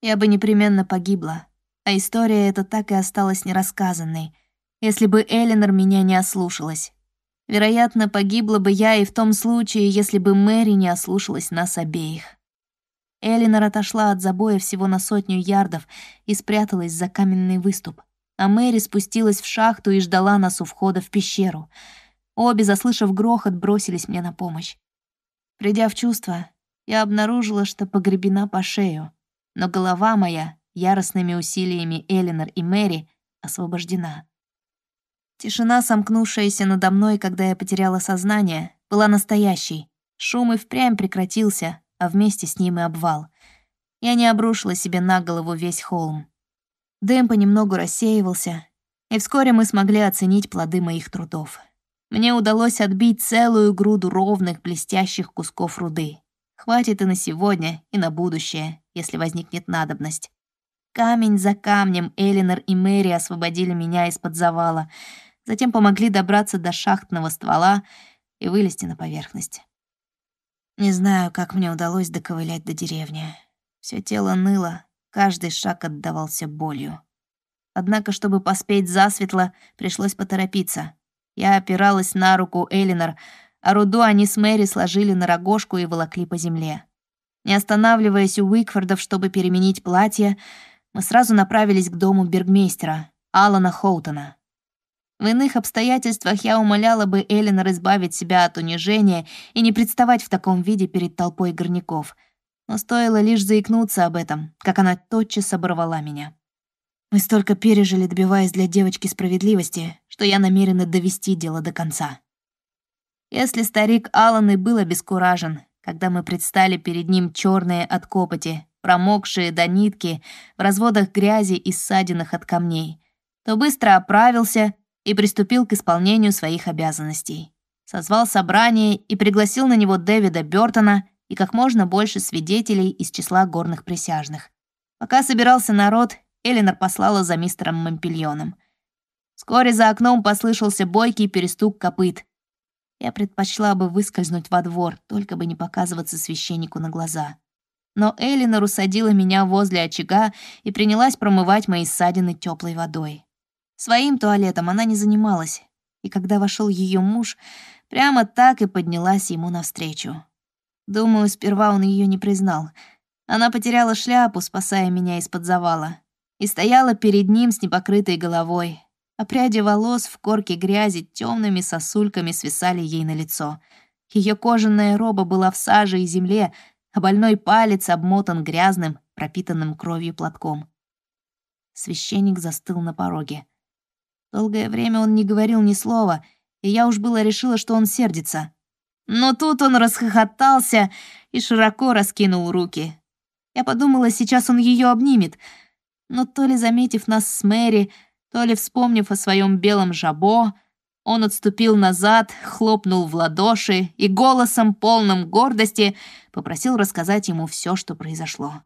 я бы непременно погибла, а история эта так и осталась нерассказанной, если бы Элинор меня не ослушалась. Вероятно, погибла бы я и в том случае, если бы Мэри не ослушалась нас обеих. Элинор отошла от забоя всего на сотню ярдов и спряталась за каменный выступ, а Мэри спустилась в шахту и ждала нас у входа в пещеру. Обе, заслышав грохот, бросились мне на помощь. Придя в чувство, я обнаружила, что погребена по шею, но голова моя, яростными усилиями Элинор и Мэри, освобождена. Тишина, сомкнувшаяся надо мной, когда я потеряла сознание, была настоящей. Шум и впрямь прекратился, а вместе с ним и обвал. Я не обрушила себе на голову весь холм. Дым понемногу рассеивался, и вскоре мы смогли оценить плоды моих трудов. Мне удалось отбить целую груду ровных, блестящих кусков руды. Хватит и на сегодня, и на будущее, если возникнет надобность. Камень за камнем Элинор и Мэри освободили меня из-под завала, затем помогли добраться до шахтного ствола и вылезти на поверхность. Не знаю, как мне удалось доковылять до деревни. Все тело ныло, каждый шаг отдавался болью. Однако, чтобы поспеть засветло, пришлось поторопиться. Я опиралась на руку Элинор, а руду они с Мэри сложили на рогожку и волокли по земле. Не останавливаясь у Уикфордов, чтобы переменить платье, мы сразу направились к дому бергмейстера, Алана Хоутона. В иных обстоятельствах я умоляла бы Эллинор избавить себя от унижения и не представать в таком виде перед толпой горняков. Но стоило лишь заикнуться об этом, как она тотчас оборвала меня. Мы столько пережили, добиваясь для девочки справедливости, что я намерена довести дело до конца. Если старик Аллан и был обескуражен, когда мы предстали перед ним черные от копоти, промокшие до нитки, в разводах грязи и ссадинах от камней, то быстро оправился и приступил к исполнению своих обязанностей. Созвал собрание и пригласил на него Дэвида Бёртона и как можно больше свидетелей из числа горных присяжных. Пока собирался народ, Элинор послала за мистером Мампельоном. Вскоре за окном послышался бойкий перестук копыт. Я предпочла бы выскользнуть во двор, только бы не показываться священнику на глаза. Но Элинор усадила меня возле очага и принялась промывать мои ссадины теплой водой. Своим туалетом она не занималась, и когда вошел ее муж, прямо так и поднялась ему навстречу. Думаю, сперва он ее не признал. Она потеряла шляпу, спасая меня из-под завала, и стояла перед ним с непокрытой головой, а пряди волос в корке грязи темными сосульками свисали ей на лицо. Ее кожаная роба была в саже и земле, а больной палец обмотан грязным, пропитанным кровью платком. Священник застыл на пороге. Долгое время он не говорил ни слова, и я уж было решила, что он сердится. Но тут он расхохотался и широко раскинул руки. Я подумала, сейчас он ее обнимет, но то ли заметив нас с Мэри, то ли вспомнив о своем белом жабо, он отступил назад, хлопнул в ладоши и голосом, полным гордости, попросил рассказать ему все, что произошло.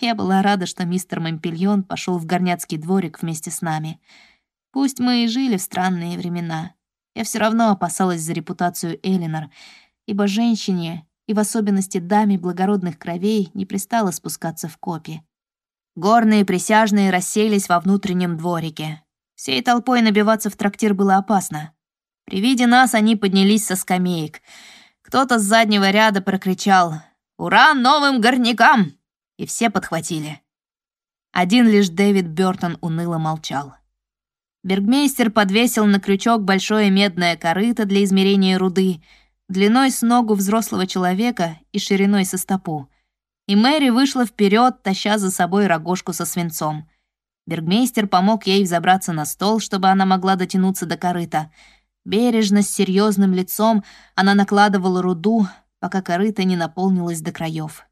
Я была рада, что мистер Мампельон пошел в горняцкий дворик вместе с нами — Пусть мы и жили в странные времена, я все равно опасалась за репутацию Элинор, ибо женщине, и в особенности даме благородных кровей, не пристало спускаться в копи. Горные присяжные расселись во внутреннем дворике. Всей толпой набиваться в трактир было опасно. При виде нас они поднялись со скамеек. Кто-то с заднего ряда прокричал «Ура новым горнякам!» И все подхватили. Один лишь Дэвид Бёртон уныло молчал. Бергмейстер подвесил на крючок большое медное корыто для измерения руды, длиной с ногу взрослого человека и шириной со стопу. И Мэри вышла вперед, таща за собой рогожку со свинцом. Бергмейстер помог ей взобраться на стол, чтобы она могла дотянуться до корыта. Бережно, с серьезным лицом, она накладывала руду, пока корыто не наполнилось до краев.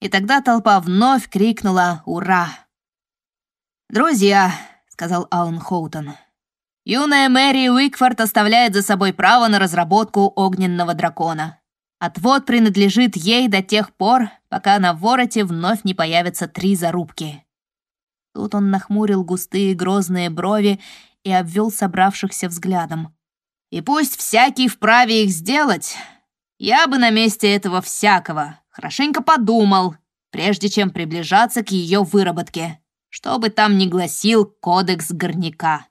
И тогда толпа вновь крикнула «Ура!». «Друзья!» сказал Алан Хоутон. «Юная Мэри Уикфорд оставляет за собой право на разработку огненного дракона. Отвод принадлежит ей до тех пор, пока на вороте вновь не появятся три зарубки». Тут он нахмурил густые грозные брови и обвел собравшихся взглядом. «И пусть всякий вправе их сделать, я бы на месте этого всякого хорошенько подумал, прежде чем приближаться к ее выработке, что бы там ни гласил кодекс горняка.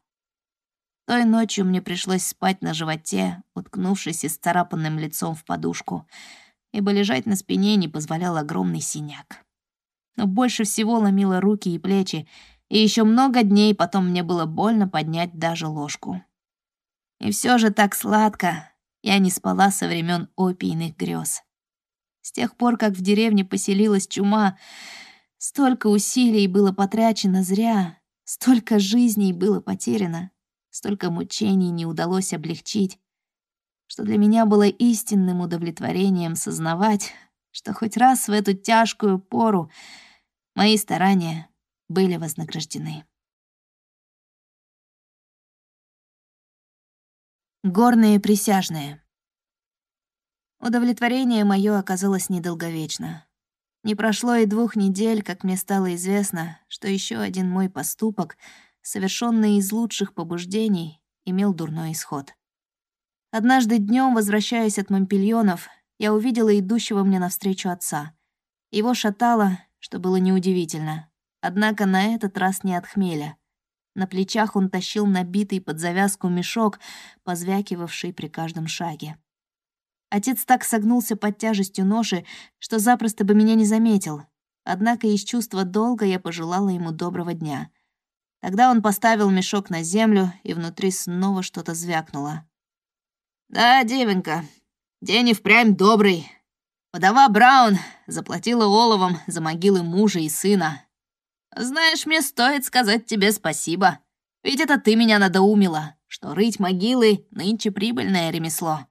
Той ночью мне пришлось спать на животе, уткнувшись и царапанным лицом в подушку, ибо лежать на спине не позволял огромный синяк. Но больше всего ломило руки и плечи, и еще много дней потом мне было больно поднять даже ложку. И все же так сладко я не спала со времен опийных грез. С тех пор, как в деревне поселилась чума, столько усилий было потрачено зря, столько жизней было потеряно. Столько мучений не удалось облегчить, что для меня было истинным удовлетворением сознавать, что хоть раз в эту тяжкую пору мои старания были вознаграждены. Горные присяжные. Удовлетворение мое оказалось недолговечно. Не прошло и двух недель, как мне стало известно, что еще один мой поступок — совершенный из лучших побуждений, имел дурной исход. Однажды днем, возвращаясь от Мампельонов, я увидела идущего мне навстречу отца. Его шатало, что было неудивительно. Однако на этот раз не от хмеля. На плечах он тащил набитый под завязку мешок, позвякивавший при каждом шаге. Отец так согнулся под тяжестью ноши, что запросто бы меня не заметил. Однако из чувства долга я пожелала ему доброго дня. Тогда он поставил мешок на землю, и внутри снова что-то звякнуло. «Да, девенька, день и впрямь добрый. Подава Браун заплатила оловом за могилы мужа и сына. Знаешь, мне стоит сказать тебе спасибо, ведь это ты меня надоумила, что рыть могилы — нынче прибыльное ремесло».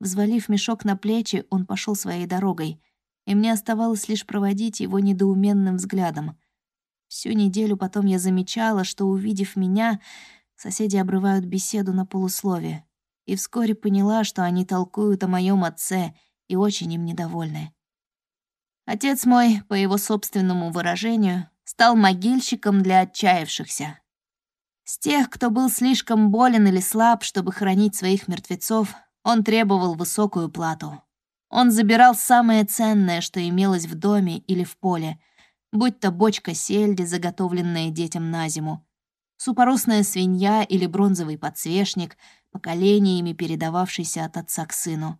Взвалив мешок на плечи, он пошел своей дорогой, и мне оставалось лишь проводить его недоуменным взглядом — Всю неделю потом я замечала, что, увидев меня, соседи обрывают беседу на полуслове, и вскоре поняла, что они толкуют о моем отце и очень им недовольны. Отец мой, по его собственному выражению, стал могильщиком для отчаявшихся. С тех, кто был слишком болен или слаб, чтобы хранить своих мертвецов, он требовал высокую плату. Он забирал самое ценное, что имелось в доме или в поле, будь то бочка сельди, заготовленная детям на зиму, супоросная свинья или бронзовый подсвечник, поколениями передававшийся от отца к сыну.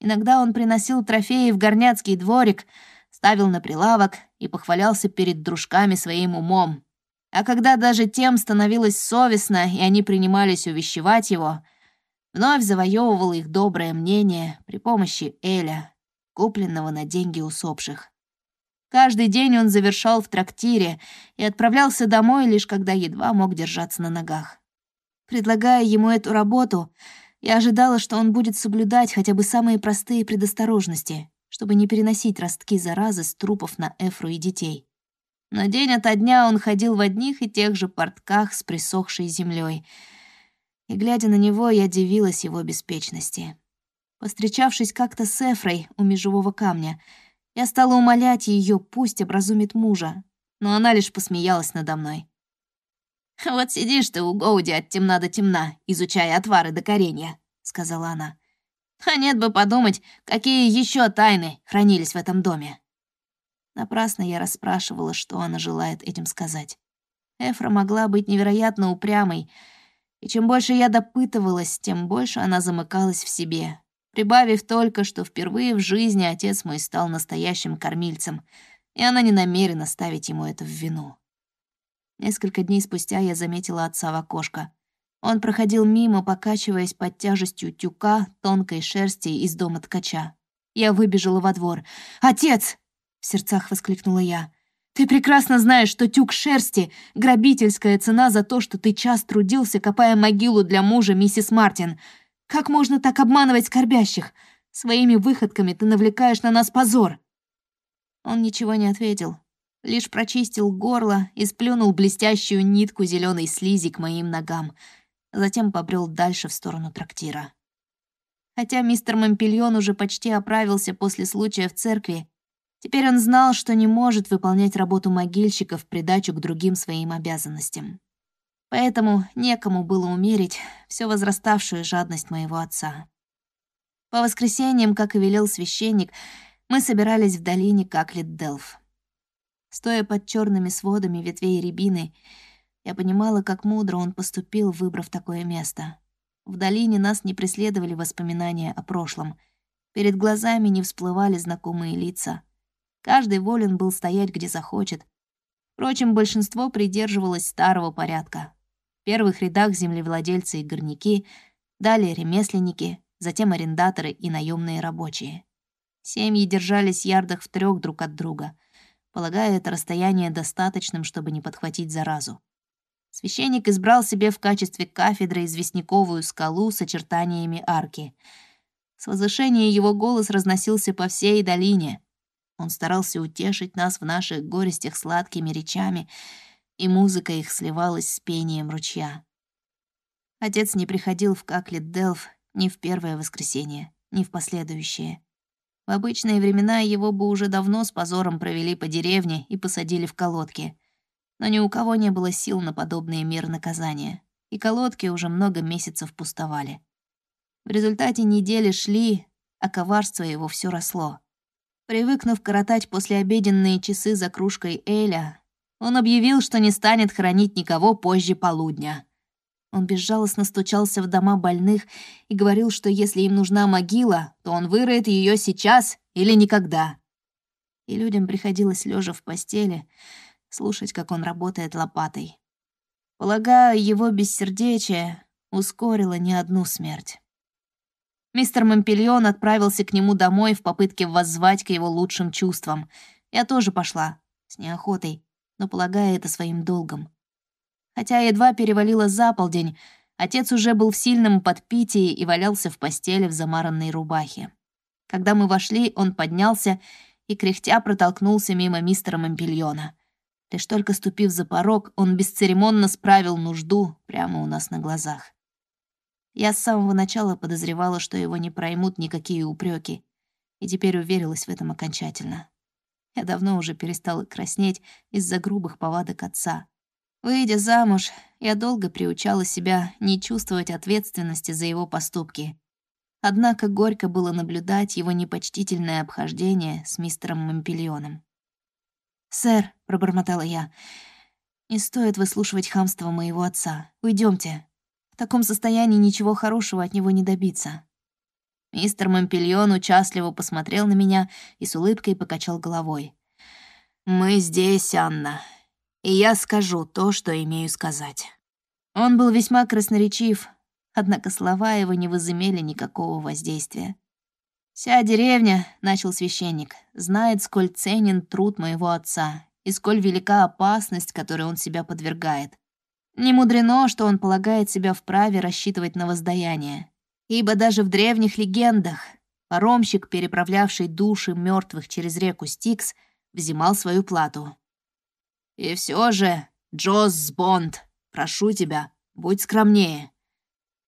Иногда он приносил трофеи в горняцкий дворик, ставил на прилавок и похвалялся перед дружками своим умом. А когда даже тем становилось совестно, и они принимались увещевать его, вновь завоевывал их доброе мнение при помощи Эля, купленного на деньги усопших. Каждый день он завершал в трактире и отправлялся домой, лишь когда едва мог держаться на ногах. Предлагая ему эту работу, я ожидала, что он будет соблюдать хотя бы самые простые предосторожности, чтобы не переносить ростки заразы с трупов на Эфру и детей. Но день ото дня он ходил в одних и тех же портках с присохшей землей, и, глядя на него, я дивилась его беспечности. Постречавшись как-то с Эфрой у межевого камня — я стала умолять ее, пусть образумит мужа, но она лишь посмеялась надо мной. «Вот сидишь ты у Гоуди от темна до темна, изучая отвары до коренья», — сказала она. «А нет бы подумать, какие еще тайны хранились в этом доме». Напрасно я расспрашивала, что она желает этим сказать. Эфра могла быть невероятно упрямой, и чем больше я допытывалась, тем больше она замыкалась в себе, прибавив только, что впервые в жизни отец мой стал настоящим кормильцем, и она не намерена ставить ему это в вину. Несколько дней спустя я заметила отца в окошко. Он проходил мимо, покачиваясь под тяжестью тюка тонкой шерсти из дома ткача. Я выбежала во двор. «Отец!» — в сердцах воскликнула я. «Ты прекрасно знаешь, что тюк шерсти — грабительская цена за то, что ты час трудился, копая могилу для мужа миссис Мартин. Как можно так обманывать скорбящих? Своими выходками ты навлекаешь на нас позор!» Он ничего не ответил, лишь прочистил горло и сплюнул блестящую нитку зеленой слизи к моим ногам, затем побрел дальше в сторону трактира. Хотя мистер Мампельон уже почти оправился после случая в церкви, теперь он знал, что не может выполнять работу могильщика в придачу к другим своим обязанностям. Поэтому некому было умерить всю возраставшую жадность моего отца. По воскресеньям, как и велел священник, Мы собирались в долине Каклет-Делф. Стоя под черными сводами ветвей рябины, я понимала, как мудро он поступил, выбрав такое место. В долине нас не преследовали воспоминания о прошлом. Перед глазами не всплывали знакомые лица. Каждый волен был стоять, где захочет. Впрочем, большинство придерживалось старого порядка. Первых рядах землевладельцы и горняки, далее ремесленники, затем арендаторы и наемные рабочие. Семьи держались ярдах в трех друг от друга — полагая это расстояние достаточным, чтобы не подхватить заразу. Священник избрал себе в качестве кафедры известняковую скалу с очертаниями арки. С возвышения его голос разносился по всей долине. Он старался утешить нас в наших горестях сладкими речами, и музыка их сливалась с пением ручья. Отец не приходил в Каклет Делф ни в первое воскресенье, ни в последующее. В обычные времена его бы уже давно с позором провели по деревне и посадили в колодки. Но ни у кого не было сил на подобные меры наказания, и колодки уже много месяцев пустовали. В результате недели шли, а коварство его все росло. Привыкнув коротать послеобеденные часы за кружкой Эля, он объявил, что не станет хоронить никого позже полудня — он безжалостно стучался в дома больных и говорил, что если им нужна могила, то он выроет ее сейчас или никогда. И людям приходилось, лежа в постели, слушать, как он работает лопатой. Полагаю, его бессердечие ускорило не одну смерть. Мистер Мампельон отправился к нему домой в попытке воззвать к его лучшим чувствам. Я тоже пошла, с неохотой, но полагая это своим долгом. Хотя едва перевалило за полдень, отец уже был в сильном подпитии и валялся в постели в замаранной рубахе. Когда мы вошли, он поднялся и, кряхтя, протолкнулся мимо мистера Мампельона. Лишь только ступив за порог, он бесцеремонно справил нужду прямо у нас на глазах. Я с самого начала подозревала, что его не проймут никакие упреки, и теперь уверилась в этом окончательно. Я давно уже перестала краснеть из-за грубых повадок отца. Выйдя замуж, я долго приучала себя не чувствовать ответственности за его поступки. Однако горько было наблюдать его непочтительное обхождение с мистером Мампельоном. «Сэр», — пробормотала я, — «не стоит выслушивать хамство моего отца. Уйдемте. В таком состоянии ничего хорошего от него не добиться». Мистер Мампельон участливо посмотрел на меня и с улыбкой покачал головой. «Мы здесь, Анна, и я скажу то, что имею сказать». Он был весьма красноречив, однако слова его не возымели никакого воздействия. «Вся деревня», — начал священник, — «знает, сколь ценен труд моего отца и сколь велика опасность, которой он себя подвергает. Не мудрено, что он полагает себя вправе рассчитывать на воздаяние, ибо даже в древних легендах паромщик, переправлявший души мертвых через реку Стикс, взимал свою плату. И все же, Джосс Бонд, прошу тебя, будь скромнее».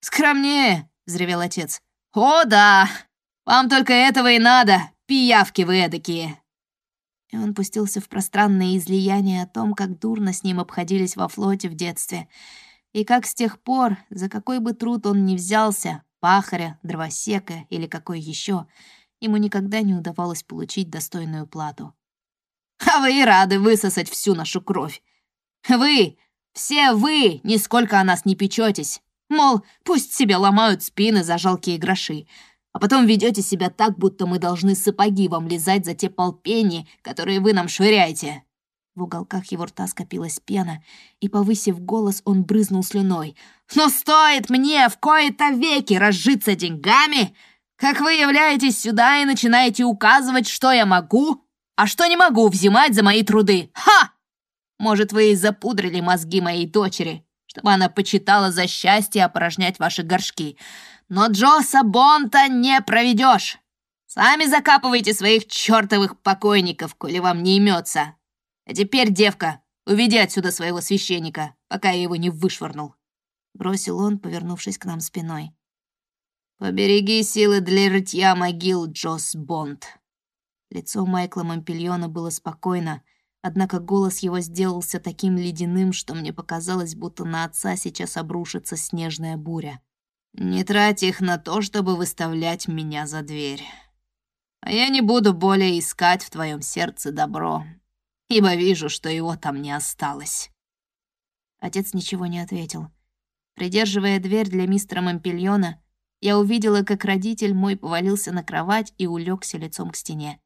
«Скромнее!» — взревел отец. «О, да! Вам только этого и надо, пиявки вы эдакие!» И он пустился в пространное излияние о том, как дурно с ним обходились во флоте в детстве, и как с тех пор, за какой бы труд он ни взялся, пахаря, дровосека или какой еще, ему никогда не удавалось получить достойную плату. А вы и рады высосать всю нашу кровь. Вы, все вы, нисколько о нас не печетесь. Мол, пусть себе ломают спины за жалкие гроши. А потом ведете себя так, будто мы должны сапоги вам лизать за те полпени, которые вы нам швыряете». В уголках его рта скопилась пена, и, повысив голос, он брызнул слюной. «Но стоит мне в кои-то веки разжиться деньгами, как вы являетесь сюда и начинаете указывать, что я могу, а что не могу взимать за мои труды? Ха! Может, вы и запудрили мозги моей дочери, чтобы она почитала за счастье опорожнять ваши горшки. Но Джоса Бонта не проведешь. Сами закапывайте своих чертовых покойников, коли вам не имется. А теперь, девка, уведи отсюда своего священника, пока я его не вышвырнул. Бросил он, повернувшись к нам спиной. «Побереги силы для рытья могил, Джос Бонд», Лицо Майкла Мампельона было спокойно, однако голос его сделался таким ледяным, что мне показалось, будто на отца сейчас обрушится снежная буря. «Не трать их на то, чтобы выставлять меня за дверь. А я не буду более искать в твоем сердце добро, ибо вижу, что его там не осталось». Отец ничего не ответил. Придерживая дверь для мистера Мампельона, я увидела, как родитель мой повалился на кровать и улегся лицом к стене.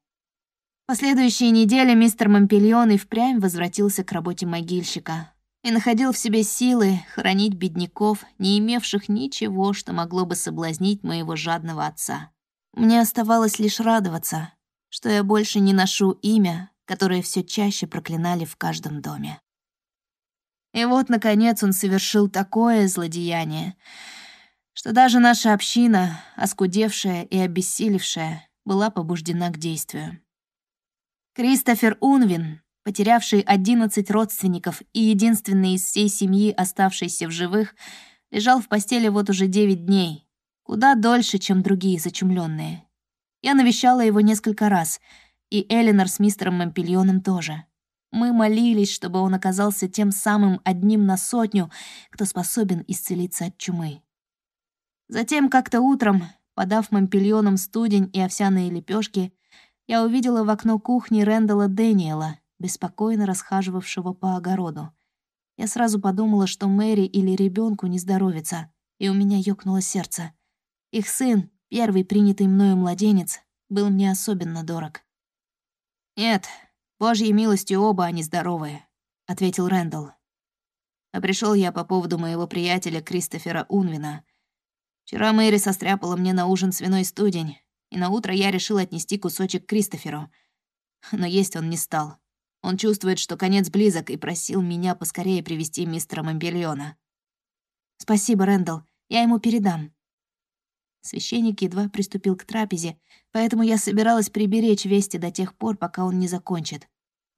Последующие недели мистер Мампельон и впрямь возвратился к работе могильщика и находил в себе силы хранить бедняков, не имевших ничего, что могло бы соблазнить моего жадного отца. Мне оставалось лишь радоваться, что я больше не ношу имя, которое все чаще проклинали в каждом доме. И вот, наконец, он совершил такое злодеяние, что даже наша община, оскудевшая и обессилевшая, была побуждена к действию. Кристофер Унвин, потерявший 11 родственников и единственный из всей семьи, оставшийся в живых, лежал в постели вот уже 9 дней, куда дольше, чем другие зачумленные. Я навещала его несколько раз, и Элинор с мистером Мампельоном тоже. Мы молились, чтобы он оказался тем самым одним на сотню, кто способен исцелиться от чумы. Затем как-то утром, подав мампельонам студень и овсяные лепешки, я увидела в окно кухни Рэндала Дэниела, беспокойно расхаживавшего по огороду. Я сразу подумала, что Мэри или ребенку не здоровится, и у меня ёкнуло сердце. Их сын, первый принятый мною младенец, был мне особенно дорог. «Нет, Божьей милостью оба они здоровые», — ответил Рэндалл. А пришел я по поводу моего приятеля Кристофера Унвина. Вчера Мэри состряпала мне на ужин свиной студень, и на утро я решил отнести кусочек Кристоферу. Но есть он не стал. Он чувствует, что конец близок, и просил меня поскорее привести мистера Мамбельона. «Спасибо, Рэндалл, я ему передам». Священник едва приступил к трапезе, поэтому я собиралась приберечь вести до тех пор, пока он не закончит.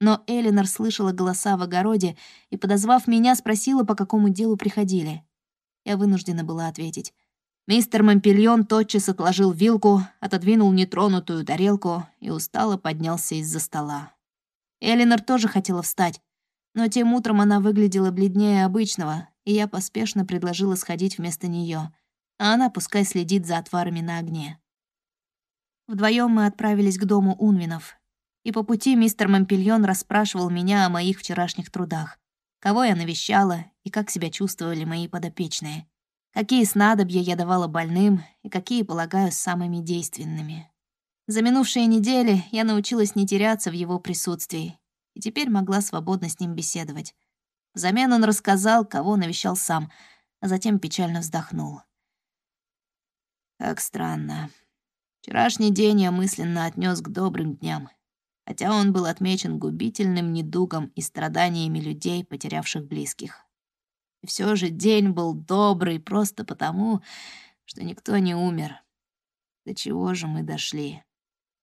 Но Элинор слышала голоса в огороде и, подозвав меня, спросила, по какому делу приходили. Я вынуждена была ответить. Мистер Мампельон тотчас отложил вилку, отодвинул нетронутую тарелку и устало поднялся из-за стола. Элинор тоже хотела встать, но тем утром она выглядела бледнее обычного, и я поспешно предложила сходить вместо нее а она пускай следит за отварами на огне. Вдвоем мы отправились к дому Унвинов, и по пути мистер Мампельон расспрашивал меня о моих вчерашних трудах, кого я навещала и как себя чувствовали мои подопечные, какие снадобья я давала больным и какие полагаю самыми действенными. За минувшие недели я научилась не теряться в его присутствии и теперь могла свободно с ним беседовать. Взамен он рассказал, кого навещал сам, а затем печально вздохнул. Как странно. Вчерашний день я мысленно отнес к добрым дням, хотя он был отмечен губительным недугом и страданиями людей, потерявших близких. И все же день был добрый просто потому, что никто не умер. До чего же мы дошли,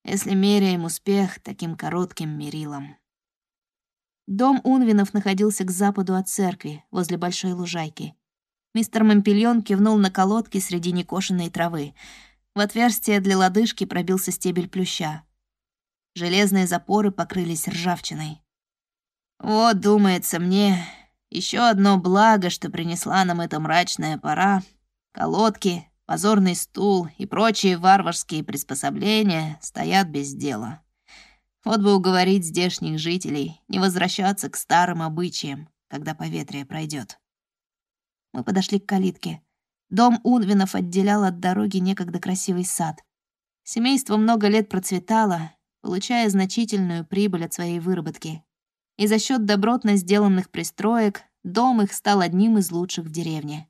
если меряем успех таким коротким мерилом? Дом Унвинов находился к западу от церкви, возле большой лужайки. Мистер Мампельон кивнул на колодки среди некошенной травы. В отверстие для лодыжки пробился стебель плюща. Железные запоры покрылись ржавчиной. «Вот, думается мне, еще одно благо, что принесла нам эта мрачная пора. Колодки, позорный стул и прочие варварские приспособления стоят без дела. Вот бы уговорить здешних жителей не возвращаться к старым обычаям, когда поветрие пройдет. Мы подошли к калитке. Дом Унвинов отделял от дороги некогда красивый сад. Семейство много лет процветало, получая значительную прибыль от своей выработки. И за счет добротно сделанных пристроек дом их стал одним из лучших в деревне.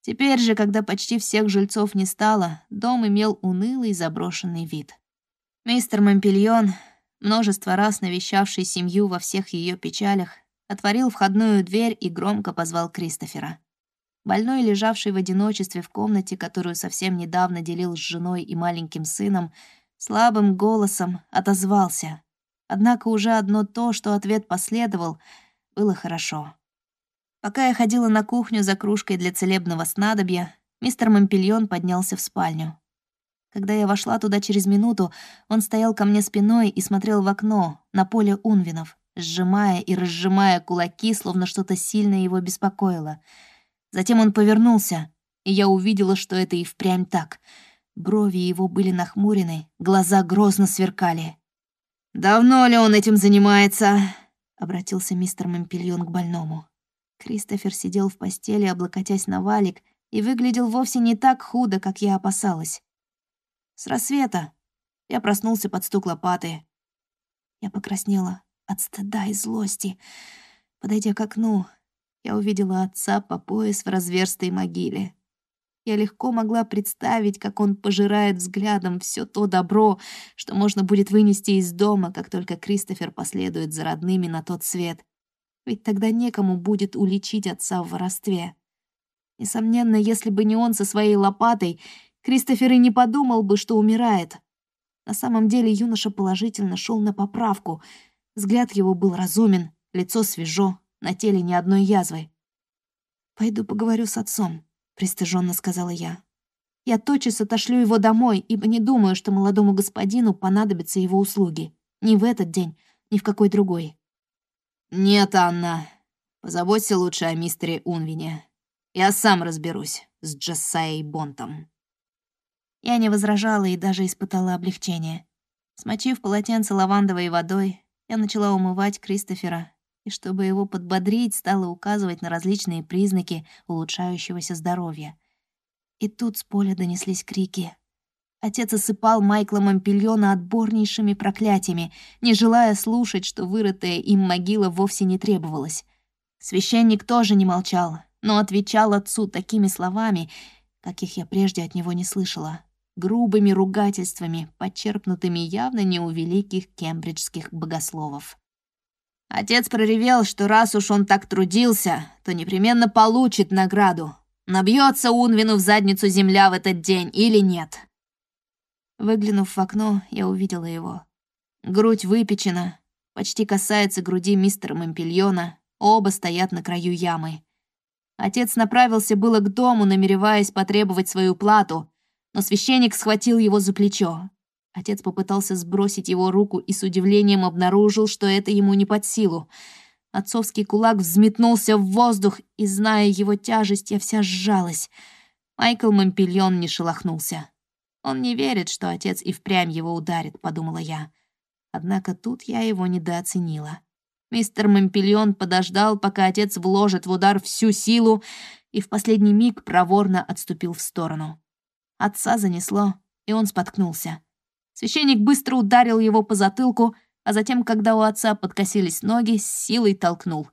Теперь же, когда почти всех жильцов не стало, дом имел унылый заброшенный вид. Мистер Мампельон, множество раз навещавший семью во всех ее печалях, отворил входную дверь и громко позвал Кристофера. Больной, лежавший в одиночестве в комнате, которую совсем недавно делил с женой и маленьким сыном, слабым голосом отозвался. Однако уже одно то, что ответ последовал, было хорошо. Пока я ходила на кухню за кружкой для целебного снадобья, мистер Мампельон поднялся в спальню. Когда я вошла туда через минуту, он стоял ко мне спиной и смотрел в окно, на поле Унвинов, сжимая и разжимая кулаки, словно что-то сильно его беспокоило — Затем он повернулся, и я увидела, что это и впрямь так. Брови его были нахмурены, глаза грозно сверкали. «Давно ли он этим занимается?» — обратился мистер Мампельон к больному. Кристофер сидел в постели, облокотясь на валик, и выглядел вовсе не так худо, как я опасалась. С рассвета я проснулся под стук лопаты. Я покраснела от стыда и злости. Подойдя к окну, я увидела отца по пояс в разверстой могиле. Я легко могла представить, как он пожирает взглядом все то добро, что можно будет вынести из дома, как только Кристофер последует за родными на тот свет. Ведь тогда некому будет уличить отца в воровстве. Несомненно, если бы не он со своей лопатой, Кристофер и не подумал бы, что умирает. На самом деле юноша положительно шел на поправку. Взгляд его был разумен, лицо свежо, на теле ни одной язвы. «Пойду поговорю с отцом», — пристыженно сказала я. «Я тотчас отошлю его домой, ибо не думаю, что молодому господину понадобятся его услуги. Ни в этот день, ни в какой другой». «Нет, Анна. Позаботься лучше о мистере Унвине. Я сам разберусь с Джессаей Бонтом». Я не возражала и даже испытала облегчение. Смочив полотенце лавандовой водой, я начала умывать Кристофера и, чтобы его подбодрить, стала указывать на различные признаки улучшающегося здоровья. И тут с поля донеслись крики. Отец осыпал Майкла Мампельона отборнейшими проклятиями, не желая слушать, что вырытая им могила вовсе не требовалась. Священник тоже не молчал, но отвечал отцу такими словами, каких я прежде от него не слышала грубыми ругательствами, почерпнутыми явно не у великих кембриджских богословов. Отец проревел, что раз уж он так трудился, то непременно получит награду. Набьется Унвину в задницу земля в этот день или нет. Выглянув в окно, я увидела его. Грудь выпечена, почти касается груди мистера Мампельона, оба стоят на краю ямы. Отец направился было к дому, намереваясь потребовать свою плату, но священник схватил его за плечо. Отец попытался сбросить его руку и с удивлением обнаружил, что это ему не под силу. Отцовский кулак взметнулся в воздух, и, зная его тяжесть, я вся сжалась. Майкл Мампельон не шелохнулся. «Он не верит, что отец и впрямь его ударит», — подумала я. Однако тут я его недооценила. Мистер Мампельон подождал, пока отец вложит в удар всю силу, и в последний миг проворно отступил в сторону. Отца занесло, и он споткнулся. Священник быстро ударил его по затылку, а затем, когда у отца подкосились ноги, с силой толкнул.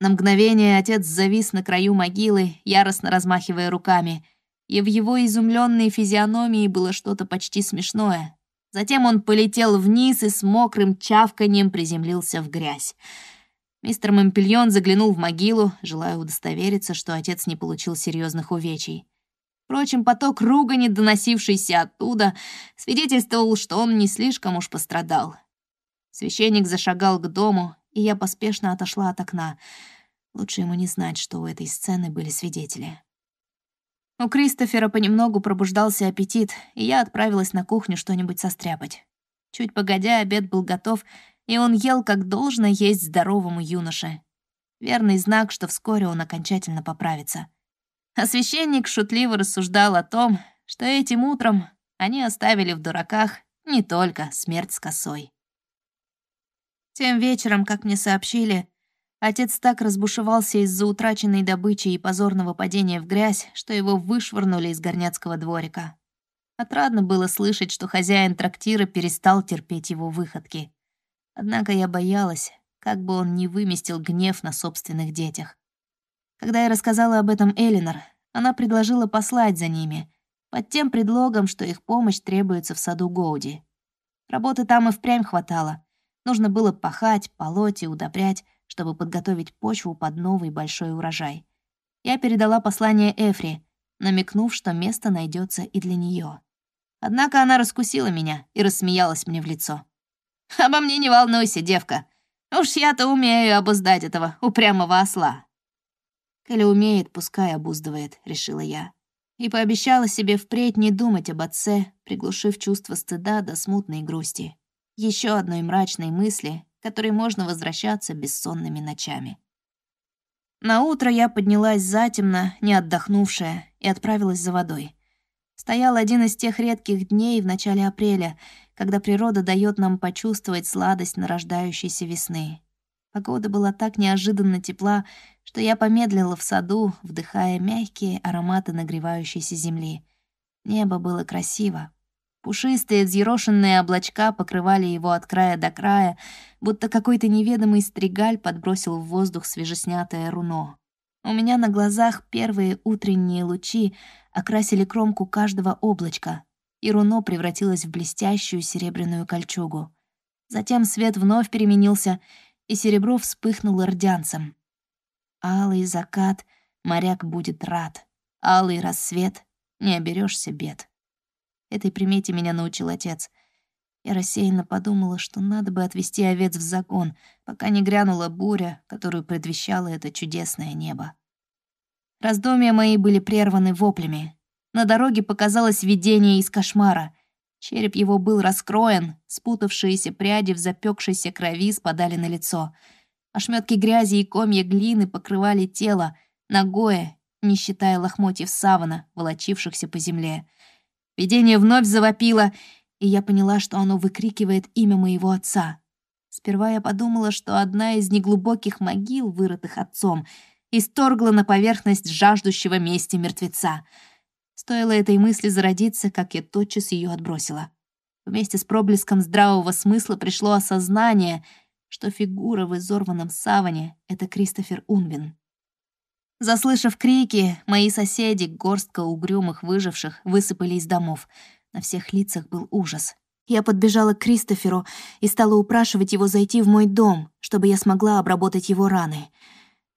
На мгновение отец завис на краю могилы, яростно размахивая руками, и в его изумленной физиономии было что-то почти смешное. Затем он полетел вниз и с мокрым чавканьем приземлился в грязь. Мистер Мампельон заглянул в могилу, желая удостовериться, что отец не получил серьезных увечий. Впрочем, поток ругани, доносившийся оттуда, свидетельствовал, что он не слишком уж пострадал. Священник зашагал к дому, и я поспешно отошла от окна. Лучше ему не знать, что у этой сцены были свидетели. У Кристофера понемногу пробуждался аппетит, и я отправилась на кухню что-нибудь состряпать. Чуть погодя, обед был готов, и он ел, как должно есть здоровому юноше. Верный знак, что вскоре он окончательно поправится — а священник шутливо рассуждал о том, что этим утром они оставили в дураках не только смерть с косой. Тем вечером, как мне сообщили, отец так разбушевался из-за утраченной добычи и позорного падения в грязь, что его вышвырнули из горняцкого дворика. Отрадно было слышать, что хозяин трактира перестал терпеть его выходки. Однако я боялась, как бы он не выместил гнев на собственных детях. Когда я рассказала об этом Элинор, она предложила послать за ними, под тем предлогом, что их помощь требуется в саду Гоуди. Работы там и впрямь хватало. Нужно было пахать, полоть и удобрять, чтобы подготовить почву под новый большой урожай. Я передала послание Эфри, намекнув, что место найдется и для нее. Однако она раскусила меня и рассмеялась мне в лицо. «Обо мне не волнуйся, девка. Уж я-то умею обуздать этого упрямого осла». Коли умеет, пускай обуздывает, решила я. И пообещала себе впредь не думать об отце, приглушив чувство стыда до смутной грусти. Еще одной мрачной мысли, которой можно возвращаться бессонными ночами. На утро я поднялась затемно, не отдохнувшая, и отправилась за водой. Стоял один из тех редких дней в начале апреля, когда природа дает нам почувствовать сладость нарождающейся весны. Погода была так неожиданно тепла, что я помедлила в саду, вдыхая мягкие ароматы нагревающейся земли. Небо было красиво. Пушистые взъерошенные облачка покрывали его от края до края, будто какой-то неведомый стригаль подбросил в воздух свежеснятое руно. У меня на глазах первые утренние лучи окрасили кромку каждого облачка, и руно превратилось в блестящую серебряную кольчугу. Затем свет вновь переменился, и серебро вспыхнуло рдянцем. Алый закат, моряк будет рад. Алый рассвет, не оберешься бед. Этой примете меня научил отец. Я рассеянно подумала, что надо бы отвезти овец в загон, пока не грянула буря, которую предвещало это чудесное небо. Раздумья мои были прерваны воплями. На дороге показалось видение из кошмара. Череп его был раскроен, спутавшиеся пряди в запекшейся крови спадали на лицо. Ошметки грязи и комья глины покрывали тело, ногое, не считая лохмотьев савана, волочившихся по земле. Видение вновь завопило, и я поняла, что оно выкрикивает имя моего отца. Сперва я подумала, что одна из неглубоких могил, вырытых отцом, исторгла на поверхность жаждущего мести мертвеца. Стоило этой мысли зародиться, как я тотчас ее отбросила. Вместе с проблеском здравого смысла пришло осознание, что фигура в изорванном саване — это Кристофер Унвин. Заслышав крики, мои соседи, горстка угрюмых выживших, высыпали из домов. На всех лицах был ужас. Я подбежала к Кристоферу и стала упрашивать его зайти в мой дом, чтобы я смогла обработать его раны.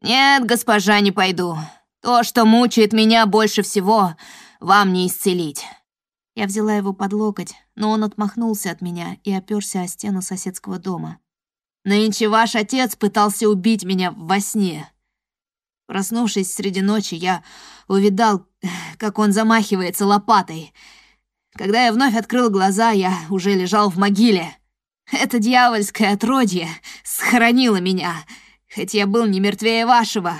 «Нет, госпожа, не пойду. То, что мучает меня больше всего, вам не исцелить». Я взяла его под локоть, но он отмахнулся от меня и оперся о стену соседского дома. «Нынче ваш отец пытался убить меня во сне. Проснувшись среди ночи, я увидал, как он замахивается лопатой. Когда я вновь открыл глаза, я уже лежал в могиле. Это дьявольское отродье схоронило меня, хоть я был не мертвее вашего.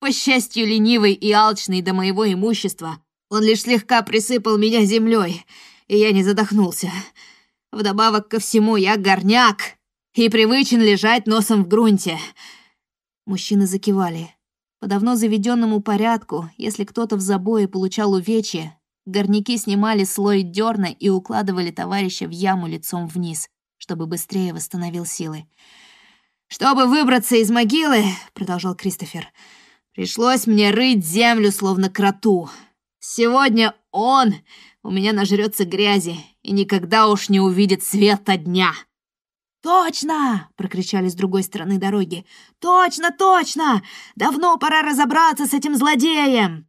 По счастью, ленивый и алчный до моего имущества, он лишь слегка присыпал меня землей, и я не задохнулся. Вдобавок ко всему, я горняк и привычен лежать носом в грунте. Мужчины закивали. По давно заведенному порядку, если кто-то в забое получал увечья, горняки снимали слой дерна и укладывали товарища в яму лицом вниз, чтобы быстрее восстановил силы. «Чтобы выбраться из могилы», — продолжал Кристофер, — «пришлось мне рыть землю, словно кроту. Сегодня он у меня нажрется грязи и никогда уж не увидит света дня». «Точно!» — прокричали с другой стороны дороги. «Точно, точно! Давно пора разобраться с этим злодеем!»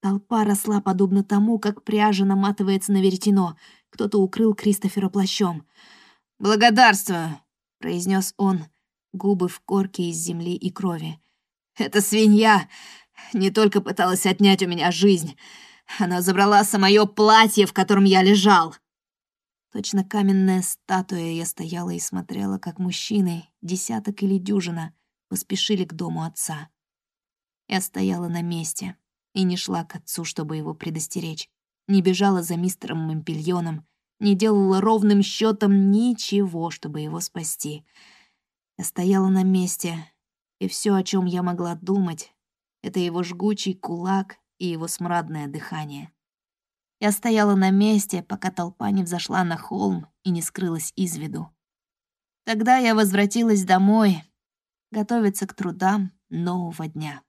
Толпа росла подобно тому, как пряжа наматывается на веретено. Кто-то укрыл Кристофера плащом. «Благодарствую!» — произнес он, губы в корке из земли и крови. «Эта свинья не только пыталась отнять у меня жизнь, она забрала самое платье, в котором я лежал!» Точно каменная статуя я стояла и смотрела, как мужчины, десяток или дюжина, поспешили к дому отца. Я стояла на месте и не шла к отцу, чтобы его предостеречь, не бежала за мистером Мампельоном, не делала ровным счетом ничего, чтобы его спасти. Я стояла на месте, и все, о чем я могла думать, это его жгучий кулак и его смрадное дыхание. Я стояла на месте, пока толпа не взошла на холм и не скрылась из виду. Тогда я возвратилась домой, готовиться к трудам нового дня.